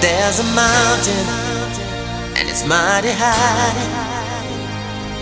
There's a mountain and it's mighty high.